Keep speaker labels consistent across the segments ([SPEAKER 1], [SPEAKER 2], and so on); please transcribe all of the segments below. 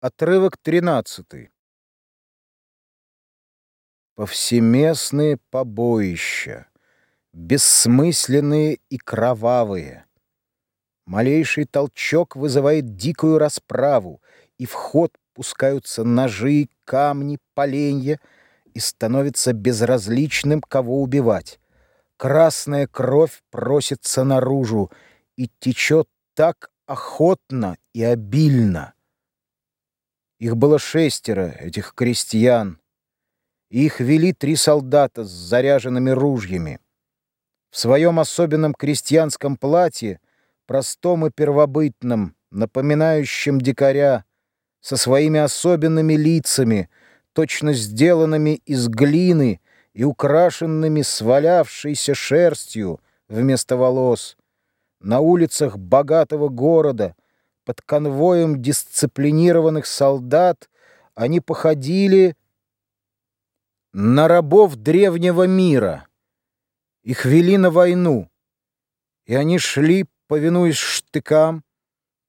[SPEAKER 1] Отрывок 13. Повсеместные побоища, бессмысленные и кровавые. Малейший толчок вызывает дикую расправу, и в ход пускаются ножи, камни, поленья, и становится безразличным, кого убивать. Красная кровь просится наружу и течет так охотно и обильно. Их было шестеро, этих крестьян. Их вели три солдата с заряженными ружьями. В своем особенном крестьянском платье, простом и первобытном, напоминающем дикаря, со своими особенными лицами, точно сделанными из глины и украшенными свалявшейся шерстью вместо волос, на улицах богатого города — под конвоем дисциплинированных солдат они походили на рабов древнего мира. Их вели на войну, и они шли, повинуясь штыкам,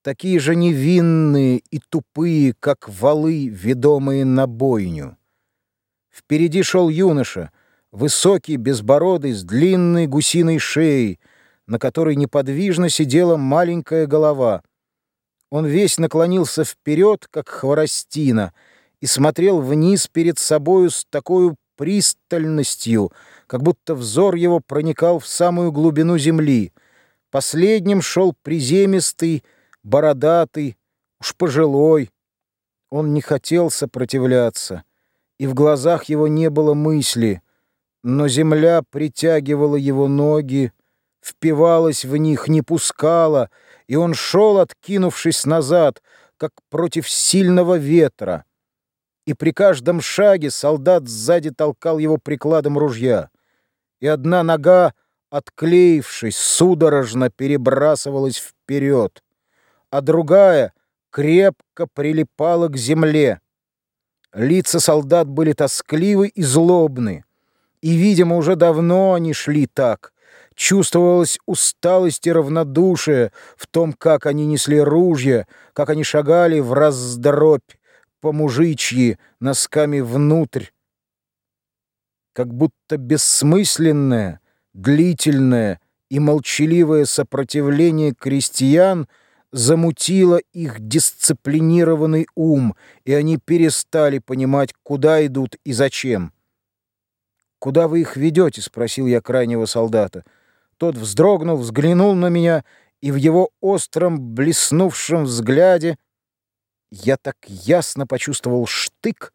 [SPEAKER 1] такие же невинные и тупые, как валы, ведомые на бойню. Впереди шел юноша, высокий, безбородый, с длинной гусиной шеей, на которой неподвижно сидела маленькая голова — он весь наклонился вперед, как хворостина, и смотрел вниз перед собою с такой пристальностью, как будто взор его проникал в самую глубину земли. Последним шел приземистый, бородатый, уж пожилой. Он не хотел сопротивляться, и в глазах его не было мысли, но земля притягивала его ноги, впивалась в них, не пускала, и он шел, откинувшись назад, как против сильного ветра. И при каждом шаге солдат сзади толкал его прикладом ружья, и одна нога, отклеившись, судорожно перебрасывалась вперед, а другая крепко прилипала к земле. Лица солдат были тоскливы и злобны, и, видимо, уже давно они шли так — Чувствовалась усталость и равнодушие в том, как они несли ружья, как они шагали в раздробь по мужичьи носками внутрь. Как будто бессмысленное, длительное и молчаливое сопротивление крестьян замутило их дисциплинированный ум, и они перестали понимать, куда идут и зачем. «Куда вы их ведете?» — спросил я крайнего солдата. Тот вздрогнул, взглянул на меня, и в его остром, блеснувшем взгляде я так ясно почувствовал штык,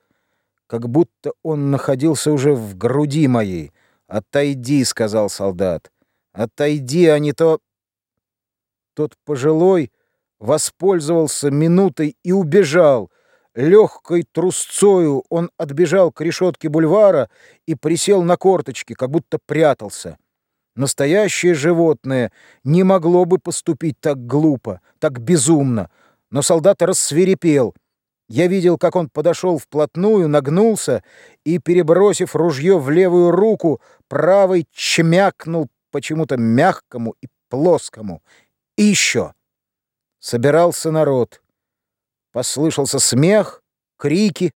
[SPEAKER 1] как будто он находился уже в груди моей. «Отойди», — сказал солдат, — «отойди, а не то...» Тот пожилой воспользовался минутой и убежал. Легкой трусцою он отбежал к решетке бульвара и присел на корточки, как будто прятался. Настоящее животное не могло бы поступить так глупо, так безумно, но солдат рассверепел. Я видел, как он подошел вплотную, нагнулся и, перебросив ружье в левую руку, правой чмякнул почему-то мягкому и плоскому. И еще. Собирался народ. Послышался смех, крики,